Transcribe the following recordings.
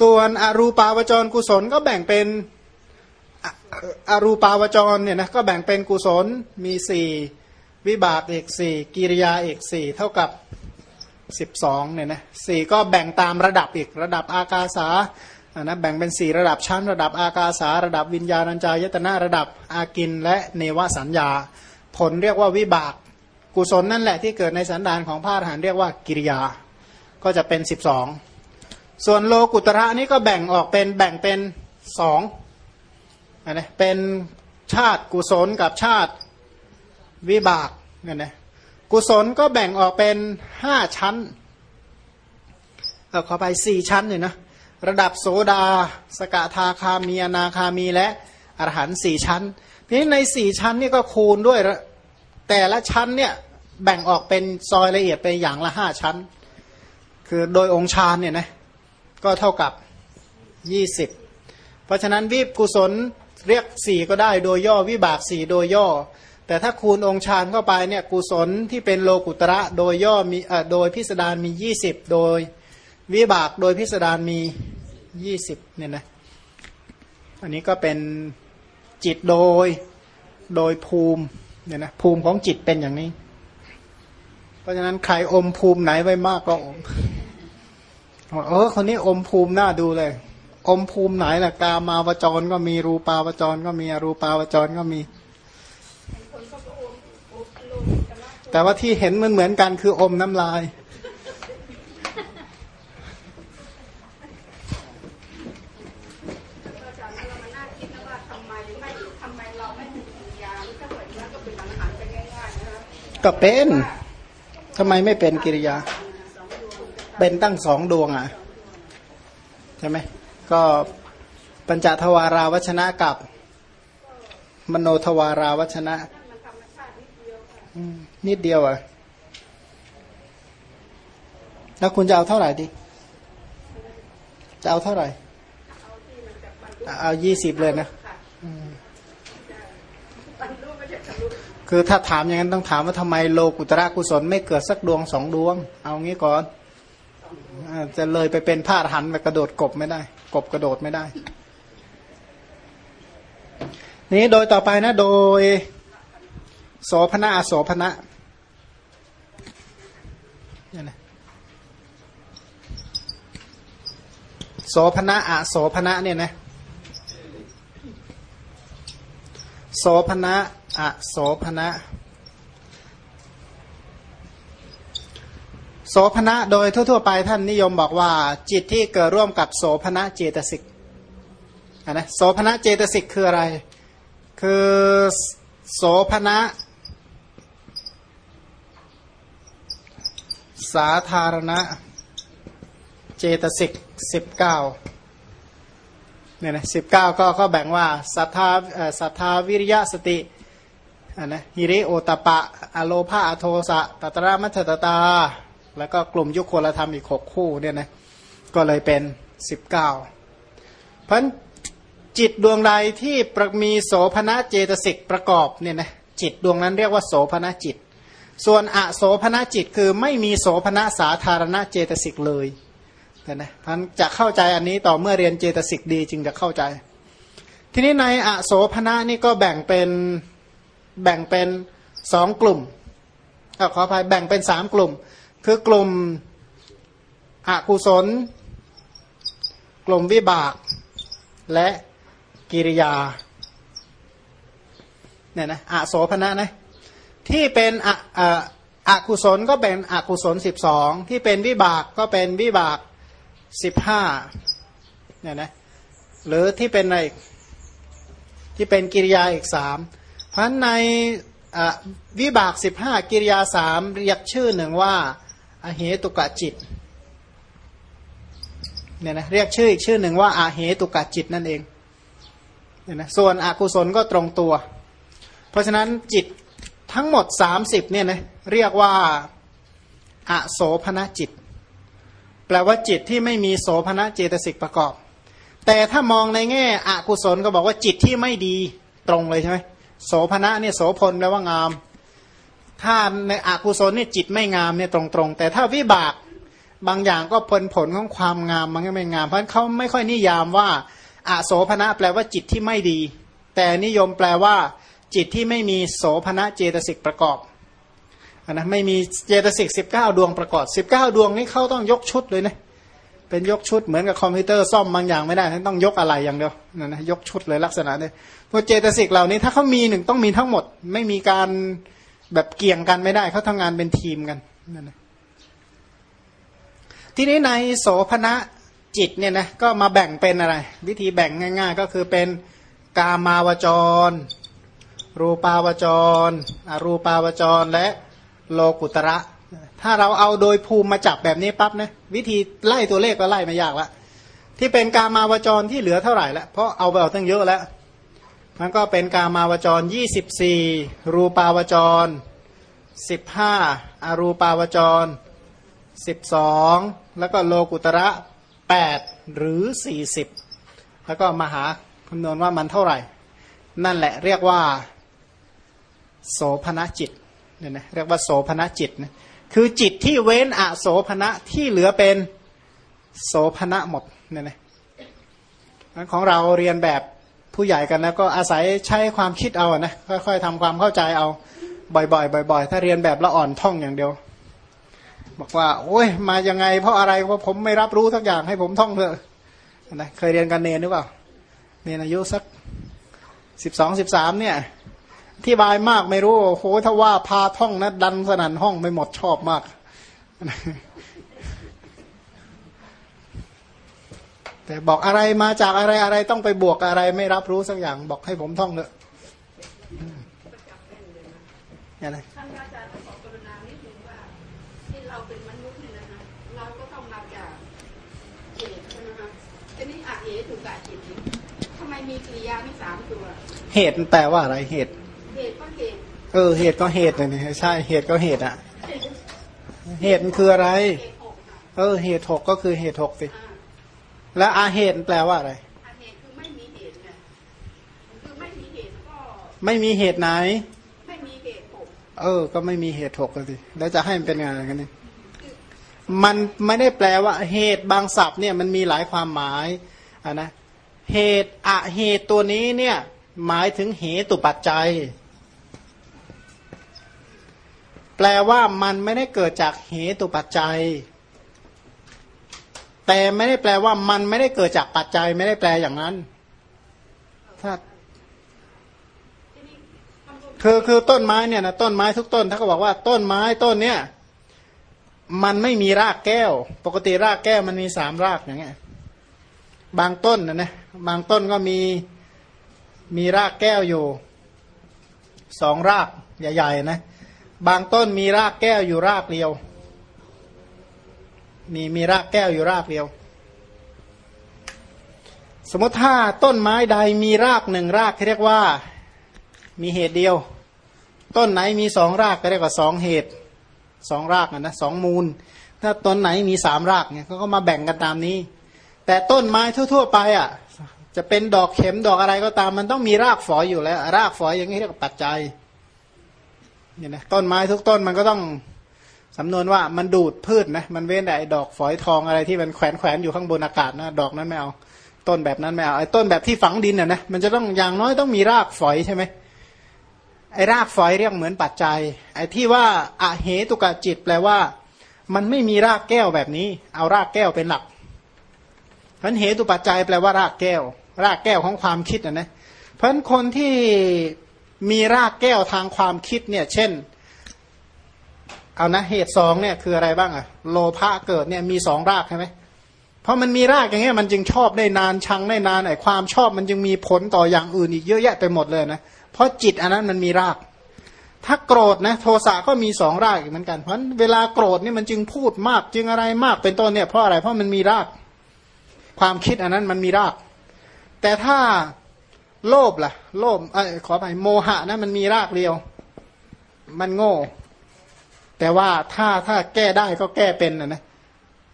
ส่วนอรูปาวจรกุศลก็แบ่งเป็นออรูปาวจรเนี่ยนะก็แบ่งเป็นกุศลมีสี่วิบากเอกสี่กิริยาเอกสี่เท่ากับสิบสองเนี่ยนะสี่ก็แบ่งตามระดับอีกระดับอากาสาอะนะแบ่งเป็นสี่ระดับชั้น ระดับอากาสา ระดับวิญญาณัญจายตนะระดับอากินและเนวสัญญา ผลเรียกว่าวิบากกุศลนั่นแหละที่เกิดในสันดานของพระอรหันต์เรียกว่ากิริยาก็จะเป็นสิบสอง ส่วนโลกุตระนี่ก็แบ่งออกเป็นแบ่งเป็นสองนะเป็นชาติกุศลกับชาติวิบากเนี่ยนะกุศลก็แบ่งออกเป็นห้าชั้นเอาเข้าไปสี่ชั้นเลยนะระดับโสดา สกทาคามีอนาคามีและอรหันต์สี่ชั้น ทีนี้ในสี่ชั้นนี่ก็คูณด้วย แต่ละชั้นเนี่ยแบ่งออกเป็นซอยละเอียดเป็นอย่างละห้าชั้น คือโดยองค์ฌานเนี่ยนะ ก็เท่ากับยี่สิบเพราะฉะนั้นวิบกุศลเรียกสี่ก็ได้โดยย่อวิบากสี่โดยย่อ แต่ถ้าคูณองค์ฌานเข้าไปเนี่ยกุศลที่เป็นโลกุตระโดยย่อมีเอ่อโดยพิสดารมียี่สิบโดยวิบากโดยพิสดารมียี่สิบเนี่ยนะอันนี้ก็เป็นจิตโดยโดยภูมิเนี่ยนะภูมิของจิตเป็นอย่างนี้ เพราะฉะนั้นใครอมภูมิไหนไว้มากก็อม เออ คนนี้อมภูมิน่าดูเลย อมภูมิไหนล่ะ กามาวจรก็มีรูปาวจรก็มีอรูปาวจรก็มี แต่ว่าที่เห็นมันเหมือนกันคืออมน้ำลายอาจารย์เรามาน่าคิดนะว่าทำไมไม่เราไม่มีปัญญาถ้าเกิดนั้นก็เป็นอรหันต์ไปง่ายๆนะคะก็เป็นทำไมไม่เป็นกิริยา เป็นตั้งสองดวงอะใช่ไหมก็ปัญจทวาราวัชนะกับ มโนทวาราวัชนะนิดเดียวอะแล้วคุณจะเอาเท่าไหร่ดี จะเอาเท่าไหร่ เอายี่สิบเลยนะคือถ้าถามอย่างนั้นต้องถามว่าทำไมโลกุตระกุศลไม่เกิดสักดวงสองดวง เอางี้ก่อน จะเลยไปเป็นพาดหันไปกระโดดกบไม่ได้ กบกระโดดไม่ได้ นี้โดยต่อไปนะ โดย โสภณะอโสภณะเนี่ยนะโสภณะอโสภณะเนี่ยนะโสภณะอโสภณะ โสภณะโดยทั่วๆไปท่านนิยมบอกว่า จิตที่เกิดร่วมกับโสภณะเจตสิกนะโสภณะเจตสิกคืออะไร คือโสภณะสาธารณะเจตสิกสิบเก้าเนี่ยนะสิบเก้าก็ก็แบ่งว่าศรัทธาศรัทธาวิริยะสติอ่านะฮิริโอตปะ อโลภาอโทสะตัตระมัชตตา แล้วก็กลุ่มยุคโคลธรรมอีกหกคู่เนี่ยนะก็เลยเป็นสิบเก้าเพราะจิตดวงใดที่ประมีโสภณะเจตสิกประกอบเนี่ยนะจิตดวงนั้นเรียกว่าโสภณะจิต ส่วนอโสภณะจิตคือไม่มีโสภณะสาธารณะเจตสิกเลยนะนะท่านจะเข้าใจอันนี้ต่อเมื่อเรียนเจตสิกดีจึงจะเข้าใจ ทีนี้ในอโสภณะนี่ก็แบ่งเป็นแบ่งเป็นสองกลุ่มอขออภัยแบ่งเป็นสามกลุ่ม คือกลุ่มอกุศล กลุ่มวิบาก และกิริยาเนี่ยนะอโสภณะนะที่เป็นออ่าอกุศลก็เป็นอกุศลสิบสองที่เป็นวิบากก็เป็นวิบากสิบห้าเนี่ยนะหรือที่เป็นอะไรที่เป็นกิริยาอีกสามเพราะฉะนั้นในวิบากสิบห้ากิริยาสามเรียกชื่อหนึ่งว่า อเหตุกะจิตเนี่ยนะเรียกชื่ออีกชื่อหนึ่งว่าอาเหตุกะจิตนั่นเองเนี่ยนะส่วนอกุศลก็ตรงตัว เพราะฉะนั้นจิตทั้งหมด 30เนี่ยนะเรียกว่าอโสภณจิต แปลว่าจิตที่ไม่มีโสภณเจตสิกประกอบ แต่ถ้ามองในแง่อกุศลก็บอกว่าจิตที่ไม่ดีตรงเลยใช่ไหมโสภณะเนี่ยโสพลแปลว่างาม ถ้าในอกุศลเนี่ยจิตไม่งามเนี่ยตรงๆ แต่ถ้าวิบากบางอย่างก็ผลผลของความงามมันก็ไม่งาม เพราะเขาไม่ค่อยนิยามว่าอาโสภณะแปลว่าจิตที่ไม่ดี แต่นิยมแปลว่า จิตที่ไม่มีโสภณะเจตสิกประกอบนะไม่มีเจตสิกสิบเก้าดวงประกอบสิบเก้าดวงนี้เขาต้องยกชุดเลยนะเป็นยกชุดเหมือนกับคอมพิวเตอร์ซ่อมบางอย่างไม่ได้ต้องยกอะไรอย่างเดียวนั่นนะยกชุดเลยลักษณะเนี้พวกเจตสิกเหล่านี้ถ้าเขามีหนึ่งต้องมีทั้งหมด ไม่มีการ แบบเกี่ยงกันไม่ได้เขาทำงานเป็นทีมกันนั่นนะทีนี้ในโสภณะจิตเนี่ยนะก็มาแบ่งเป็นอะไร วิธีแบ่งง่าย ๆ ก็คือเป็นกามาวจร รูปาวจรอรูปาวจรและโลกุตระ ถ้าเราเอาโดยภูมิมาจับแบบนี้ปั๊บนะวิธีไล่ตัวเลขก็ไล่ไม่ยากละที่เป็นกามาวจรที่เหลือเท่าไหร่ล้วเพราะเอาไปเอาตั้งเยอะแล้ว มันก็เป็นกามาวจร 24 รูปาวจร 15 อรูปาวจร 12 แล้วก็โลกุตระ 8 หรือ 40 แล้วก็มาหาคำนวณว่ามันเท่าไหร่ นั่นแหละเรียกว่า โสภณจิตเนี่ยนะเรียกว่าโสภณจิตนะคือจิตที่เว้นอโสภณะที่เหลือเป็นโสภณะหมดเนี่ยนะของเราเรียนแบบ ผู้ใหญ่กันแล้วก็อาศัยใช้ความคิดเอานะค่อยๆทำความเข้าใจเอาบ่อยๆบ่อย ๆ ถ้าเรียนแบบละอ่อนท่องอย่างเดียว บอกว่า โอ้ยมายังไง เพราะอะไรเพราะผมไม่รับรู้ทักอย่างให้ผมท่องเถอะนะเคยเรียนกันเนนหรือเปล่าเนนอายุสักสิบสองสิบสามเนี่ยที่บายมากไม่รู้โหถ้าว่าพาท่องนะดันสนั่นห้องไม่หมดชอบมาก แต่บอกอะไรมาจากอะไรอะไรต้องไปบวกอะไรไม่รับรู้สักอย่างบอกให้ผมท่องเถอะอะไรท่านอาจารย์ขอกรุณานิดนึงว่าที่เราเป็นมนุษย์เนี่ยนะเราก็ต้องมาจากเหตุใช่ไหมคะทีนี้อะเหตุถูกกะจิตทำไมมีกริยามีสามตัว เหตุแปลว่าอะไรเหตุ เหตุก็เหตุ เออ เหตุก็เหตุเลยใช่เหตุก็เหตุอะ เหตุมันคืออะไร เออ เหตุหกก็คือเหตุหกสิ แล้วอาเหตุแปลว่าอะไรอาเหตุคือไม่มีเหตุไงคือไม่มีเหตุก็ไม่มีเหตุไหน ไม่มีเหตุหกเออ ก็ไม่มีเหตุหกเลยแล้วจะให้มันเป็นไงกันนี่มันไม่ได้แปลว่าเหตุบางศัพท์เนี่ยมันมีหลายความหมายอะนะเหตุอะเหตุตัวนี้เนี่ยหมายถึงเหตุปัจจัย แปลว่ามันไม่ได้เกิดจากเหตุปัจจัย แต่ไม่ได้แปลว่ามันไม่ได้เกิดจากปัจจัย ไม่ได้แปลอย่างนั้นถ้าคือคือต้นไม้เนี่ยนะต้นไม้ทุกต้นถ้าเขาบอกว่าต้นไม้ต้นเนี่ยมันไม่มีรากแก้ว ปกติรากแก้วมันมีสามรากอย่างเงี้ยบางต้นนะนะบางต้นก็มีมีรากแก้วอยู่สองรากใหญ่ๆนะบางต้นมีรากแก้วอยู่รากเดียว มีมีรากแก้วอยู่รากเดียว สมมติถ้าต้นไม้ใดมีรากหนึ่งรากเรียกว่ามีเหตุเดียว ต้นไหนมีสองรากก็เรียกว่าสองเหตุสองรากนะสองมูล ถ้าต้นไหนมีสามรากเนี่ยเขาก็มาแบ่งกันตามนี้ แต่ต้นไม้ทั่ว ๆ ไปอะจะเป็นดอกเข็มดอกอะไรก็ตาม มันต้องมีรากฝอยอยู่แล้ว รากฝอยอย่างนี้เรียกว่าปัจจัยเนี่ยนะต้นไม้ทุกต้นมันก็ต้อง สำนวนว่ามันดูดพืชนะมันเว้นแต่ดอกฝอยทองอะไรที่มันแขวนแขวนอยู่ข้างบนอากาศนะดอกนั้นไม่เอาต้นแบบนั้นไม่เอาไอ้ต้นแบบที่ฝังดินน่ะนะมันจะต้องอย่างน้อยต้องมีรากฝอยใช่ไหมไอ้รากฝอยเรียกเหมือนปัจจัย ไอ้ที่ว่าอะเหตุกะจิตแปลว่า มันไม่มีรากแก้วแบบนี้ เอารากแก้วเป็นหลักเพราะเหตุปัจจัยแปลว่ารากแก้ว รากแก้วของความคิดนะนะเพราะคนที่มีรากแก้วทางความคิดเนี่ย เช่น เอานะเหตุสองเนี่ยคืออะไรบ้างอะโลภะเกิดเนี่ยมีสองรากใช่ไหมเพราะมันมีรากอย่างเงี้ยมันจึงชอบได้นานชังได้นานไอ้ความชอบมันจึงมีผลต่ออย่างอื่นอีกเยอะแยะไปหมดเลยนะเพราะจิตอันนั้นมันมีราก ถ้าโกรธนะโทสะก็มีสองรากอีกเหมือนกันเพราะเวลาโกรธนี่มันจึงพูดมากจึงอะไรมากเป็นต้นเนี่ยเพราะอะไรเพราะมันมีราก ความคิดอันนั้นมันมีราก แต่ถ้าโลภล่ะ โลภอขอไปโมหะนะมันมีรากเดียว มันโง่ แต่ว่าถ้าถ้าแก้ได้ก็แก้เป็นนะนะ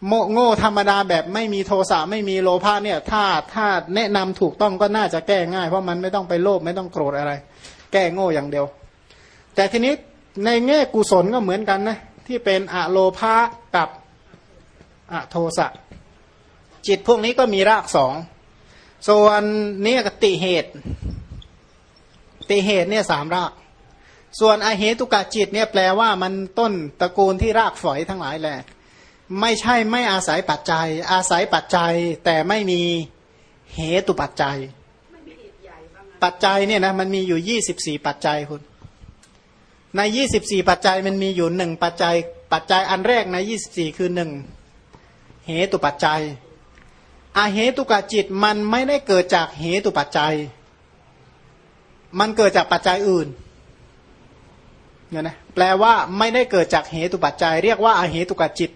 โมโง่ธรรมดาแบบไม่มีโทสะไม่มีโลภะเนี่ย ถ้าถ้าแนะนำถูกต้องก็น่าจะแก้ง่าย เพราะมันไม่ต้องไปโลภไม่ต้องโกรธอะไร แก้โง่อย่างเดียว แต่ทีนี้ในแง่กุศลก็เหมือนกันนะที่เป็นอะโลภะกับอะโทสะจิตพวกนี้ก็มีรากสองส่วนนี้กติเหตุ ติเหตุเนี่ยสามราก ส่วนอาเหตุกะจิตเนี่ยแปลว่ามันต้นตระกูลที่รากฝอยทั้งหลายแหละไม่ใช่ไม่อาศัยปัจจัย อาศัยปัจจัยแต่ไม่มีเหตุปัจจัย ปัจจัยเนี่ยนะมันมีอยู่ยี่สิบสี่ปัจจัยคุณ ในยี่สิบสี่ปัจจัยมันมีอยู่หนึ่งปัจจัย ปัจจัยอันแรกในยี่สิบสี่คือหนึ่งเหตุปัจจัย อาเหตุกะจิตมันไม่ได้เกิดจากเหตุปัจจัย มันเกิดจากปัจจัยอื่น เนี่ยนะแปลว่าไม่ได้เกิดจากเหตุปัจจัย เรียกว่าอาเหตุกะจิต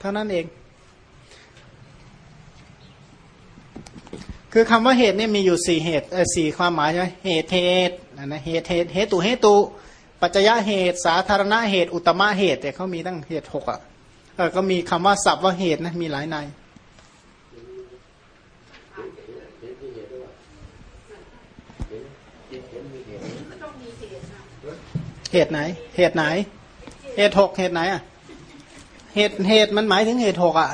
เท่านั้นเอง คือคำว่าเหตุเนี่ยมีอยู่สี่เหตุสี่ความหมายใช่ไหมเหตุเหตุนะเหตุเหตุเหตุตุเหตุ ปัจจยเหตุ สาธารณเหตุ อุตมะเหตุแต่เขามีตั้งเหตุหกอะเออก็มีคำว่าสับว่าเหตุนะมีหลายในมันต้องมีเหตุนะ เหตุไหน เหตุไหน เหตุหกเหตุไหนอะ เหตุเหตุมันหมายถึงเหตุหกอะ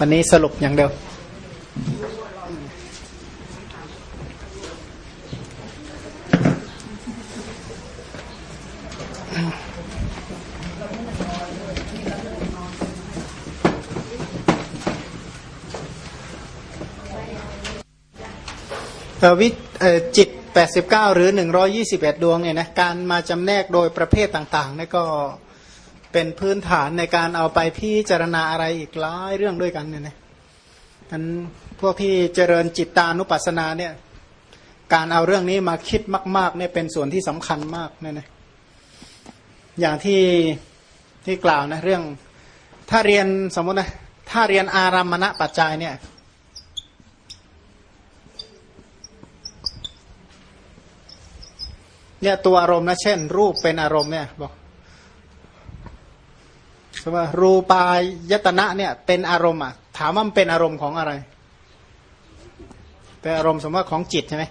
วันนี้สรุปอย่างเดียว วิจิต 89 หรือ 121 ดวงเนี่ยนะการมาจำแนกโดยประเภทต่างๆเนี่ยก็เป็นพื้นฐานในการเอาไปพิจารณาอะไรอีกหลายเรื่องด้วยกันเนี่ยนะนั้นพวกที่เจริญจิตตานุปัสสนาเนี่ยการเอาเรื่องนี้มาคิดมากๆเนี่ยเป็นส่วนที่สำคัญมากเนี่ยนะอย่างที่ที่กล่าวนะเรื่องถ้าเรียนสมมตินะถ้าเรียนอารามณปัจจัยเนี่ย เนี่ยตัวอารมณ์นะเช่น รูปเป็นอารมณ์เนี่ยบอกว่ารูปายตนะเนี่ย เป็นอารมณ์อะ ถามว่ามันเป็นอารมณ์ของอะไร เป็นอารมณ์สมมติว่าของจิตใช่ไหม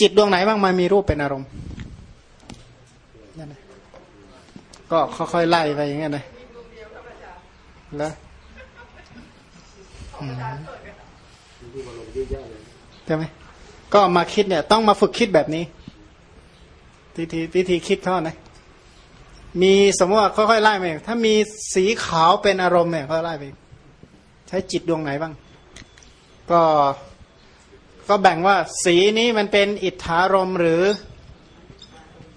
จิตดวงไหนบ้างมันมีรูปเป็นอารมณ์นก็ค่อยๆไล่ไปอย่างเงี้ยนะแล้วใช่ไหม ก็มาคิดเนี่ย ต้องมาฝึกคิดแบบนี้วิธีวิธีคิดเขานะมีสมมติว่าค่อยๆไล่ไปถ้ามีสีขาวเป็นอารมณ์เนี่ยค่อยไล่ไปใช้จิตดวงไหนบ้าง ก็ก็แบ่งว่าสีนี้มันเป็นอิทธารมหรือ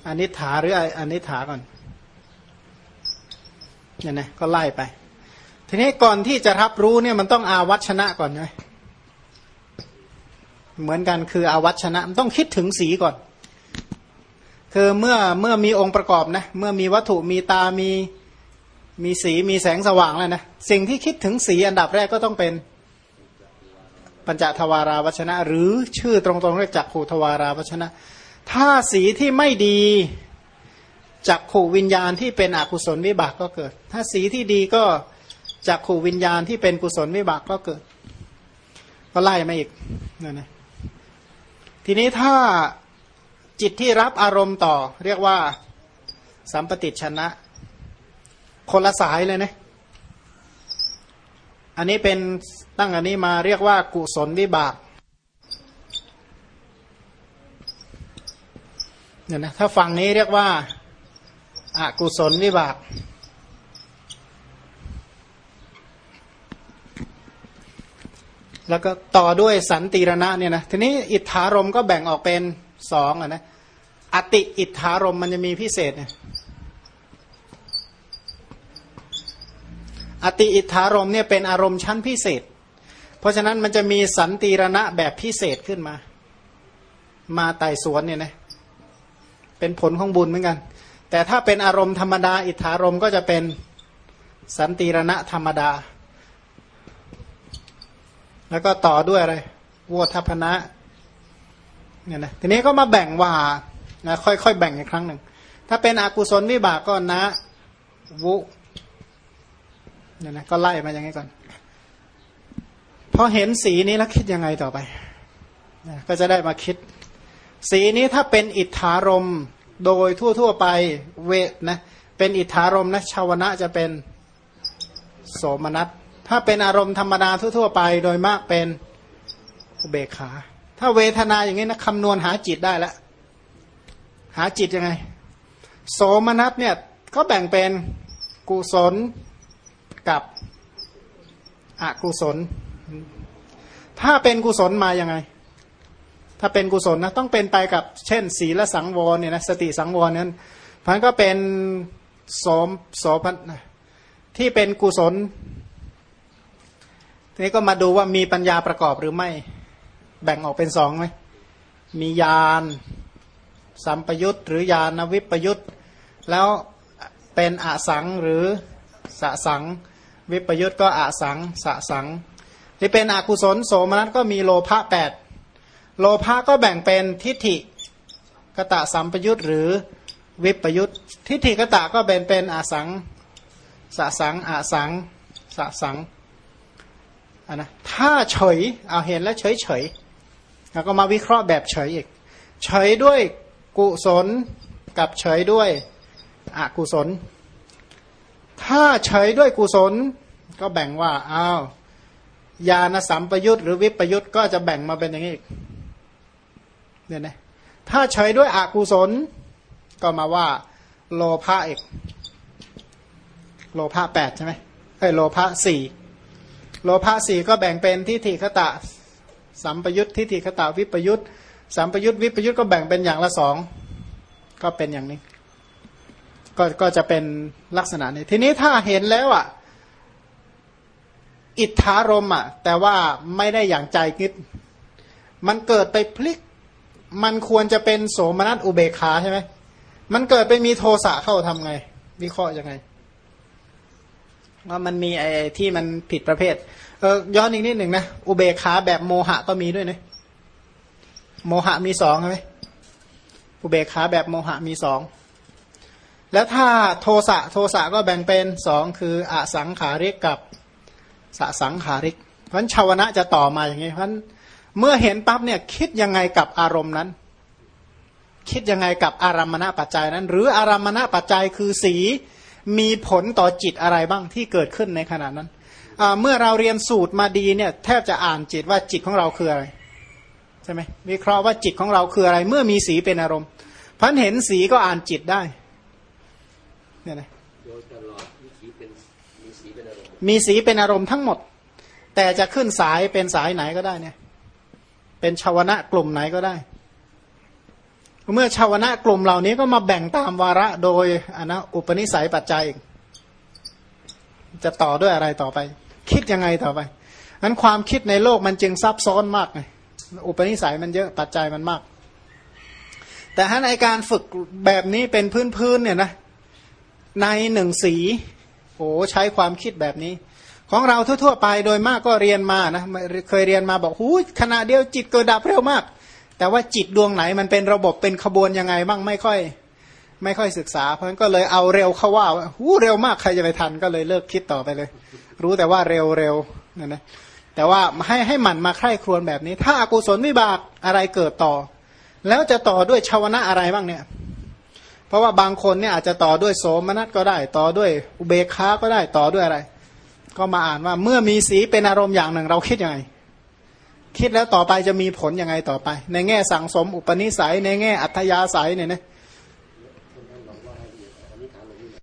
อนิถาหรืออนิถาก่อนเนี่ยนะก็ไล่ไป ทีนี้ก่อนที่จะรับรู้เนี่ยมันต้องอาวัชนะก่อนใช่ไหม เหมือนกันคืออาวัชนะต้องคิดถึงสีก่อน คือเมื่อเมื่อมีองค์ประกอบนะเมื่อมีวัตถุมีตามีมีสีมีแสงสว่างแล้วนะสิ่งที่คิดถึงสีอันดับแรกก็ต้องเป็นปัญจทวาราวัชนะ หรือชื่อตรงๆเรียกจักขูทวาราวัชนะ ถ้าสีที่ไม่ดีจักขูวิญญาณที่เป็นอกุศลวิบากก็เกิด ถ้าสีที่ดีก็จักขูวิญญาณที่เป็นกุศลวิบากก็เกิด ก็ไล่มาอีกนั่นนะ ทีนี้ถ้าจิตที่รับอารมณ์ต่อ เรียกว่า สัมปติชนะ คนละสายเลยนะอันนี้เป็นตั้งอันนี้มาเรียกว่ากุศลวิบากเนี่ยนะถ้าฝั่งนี้เรียกว่าอากุศลวิบาก แล้วก็ต่อด้วยสันติรณะเนี่ยนะทีนี้อิทธารมก็แบ่งออกเป็นสองอะนะอติอิทธารมมันจะมีพิเศษเนี่ยอติอิทธารมเนี่ยเป็นอารมณ์ชั้นพิเศษ เพราะฉะนั้นมันจะมีสันติรณะแบบพิเศษขึ้นมา มาไต่สวนเนี่ยนะเป็นผลของบุญเหมือนกัน แต่ถ้าเป็นอารมณ์ธรรมดา อิทธารมก็จะเป็นสันติรณะธรรมดา แล้วก็ต่อด้วยอะไรวัวทัพนะเนี่ยนะทีนี้ก็มาแบ่งว่านะค่อยๆแบ่งอีกครั้งหนึ่ง ถ้าเป็นอกุศลวิบากก็นะวุเนี่ยนะก็ไล่มาอย่างนี้ก่อนพอเห็นสีนี้แล้วคิดยังไงต่อไปนะก็จะได้มาคิด สีนี้ถ้าเป็นอิทธารมโดยทั่วๆไปเวทนะเป็นอิทธารมนะชาวนะจะเป็นโสมนัส ถ้าเป็นอารมณ์ธรรมดาทั่วๆไปโดยมากเป็นอุเบกขา ถ้าเวทนาอย่างนี้นะคำนวณหาจิตได้แล้วหาจิตยังไง โสมนัสเนี่ยก็แบ่งเป็นกุศลกับอกุศล ถ้าเป็นกุศลมาอย่างไง ถ้าเป็นกุศลนะต้องเป็นไปกับเช่น ศีลสังวรเนี่ยนะสติสังวรนั้นพันก็เป็นสมโสพันที่เป็นกุศล ทีนี้ก็มาดูว่ามีปัญญาประกอบหรือไม่ แบ่งออกเป็นสองไหมมีญาณสัมปยุตหรือญาณวิปยุตแล้วเป็นอสังหรือสสัง วิปยุตก็อสังสสัง ที่เป็นอกุศลโสมนัสก็มีโลภะแปดโลภะก็แบ่งเป็นทิฏฐิกตะสัมปยุตหรือวิปยุตทิฏฐิกตะก็เป็นเป็นอสังสสังอสังสสัง นนะถ้าเฉยเอาเห็นแล้วเฉยเฉยแล้วก็มาวิเคราะห์แบบเฉยอีก เฉยด้วยกุศลกับเฉยด้วยอกุศล ถ้าเฉยด้วยกุศล ก็แบ่งว่าอ้าวญาณสัมปยุตหรือวิปยุตก็จะแบ่งมาเป็นอย่างนี้อีกเนี่ยนะถ้าเฉยด้วยอกุศล ก็มาว่า โลภะอีก โลภะแปดใช่ไหมไอ้โลภะสี่ โลภะสี่ก็แบ่งเป็นทิฏฐิคตะ สัมปยุตทิฏฐิคตะวิปยุตสัมปยุตวิปยุตก็แบ่งเป็นอย่างละสองก็เป็นอย่างนี้ ก็ก็จะเป็นลักษณะนี้ ทีนี้ถ้าเห็นแล้วอะ อิทธารมอะ แต่ว่าไม่ได้อย่างใจคิด มันเกิดไปพลิก มันควรจะเป็นโสมนัสอุเบกขาใช่ไหมมันเกิดไปมีโทสะเข้าทำไง วิเคราะห์ยังไง ว่ามันมีไอ้ที่มันผิดประเภท เออย้อนอีกนิดหนึ่งนะ อุเบกขาแบบโมหะก็มีด้วยนะโมหะมีสองใช่ไหมอุเบกขาแบบโมหะมีสองแล้วถ้าโทสะโทสะก็แบ่งเป็นสองคืออสังขาริกกับสสังขาริก เพราะชาวนะจะต่อมาอย่างนี้เพราะเมื่อเห็นปั๊บเนี่ยคิดยังไงกับอารมณ์นั้น คิดยังไงกับอารามณปัจจัยนั้น หรืออารามณปัจจัยคือสี มีผลต่อจิตอะไรบ้างที่เกิดขึ้นในขณะนั้น เมื่อเราเรียนสูตรมาดีเนี่ยแทบจะอ่านจิตว่าจิตของเราคืออะไรใช่ไหมวิเคราะห์ว่าจิตของเราคืออะไร เมื่อมีสีเป็นอารมณ์พันเห็นสีก็อ่านจิตได้เนี่ยนะมีสีเป็นอารมณ์ทั้งหมด แต่จะขึ้นสายเป็นสายไหนก็ได้เนี่ย เป็นชาวนะกลุ่มไหนก็ได้ เมื่อชาวนะกลุ่มเหล่านี้ก็มาแบ่งตามวาระโดยอนนะอุปนิสัยปัจจัย จะต่อด้วยอะไรต่อไป คิดยังไงต่อไปนั้นความคิดในโลกมันจึงซับซ้อนมากไงอุปนิสัยมันเยอะปัจจัยมันมาก แต่ถ้าในการฝึกแบบนี้เป็นพื้นๆเนี่ยนะในหนึ่งสีโอ้ใช้ความคิดแบบนี้ ของเราทั่วๆไปโดยมากก็เรียนมานะเคยเรียนมาบอกหูขณะเดียวจิตเกิดดับเร็วมาก แต่ว่าจิตดวงไหนมันเป็นระบบเป็นขบวนยังไงบ้างไม่ค่อย ไม่ค่อยศึกษา เพราะฉะนั้นก็เลยเอาเร็วเข้าว่าหูเร็วมากใครจะไปทันก็เลยเลิกคิดต่อไปเลย รู้แต่ว่าเร็วเร็วนะนนะแต่ว่าให้ให้หมั่นมาใคร่ครวญแบบนี้ ถ้าอากุศลวิบากอะไรเกิดต่อ แล้วจะต่อด้วยชาวนะอะไรบ้างเนี่ย เพราะว่าบางคนเนี่ยอาจจะต่อด้วยโสมนัสก็ได้ ต่อด้วยอุเบกขาก็ได้ต่อด้วยอะไร ก็มาอ่านว่าเมื่อมีสีเป็นอารมณ์อย่างหนึ่งเราคิดยังไง คิดแล้วต่อไปจะมีผลยังไงต่อไป ในแง่สังสมอุปนิสัย ในแง่อัธยาศัยเนี่ยนะ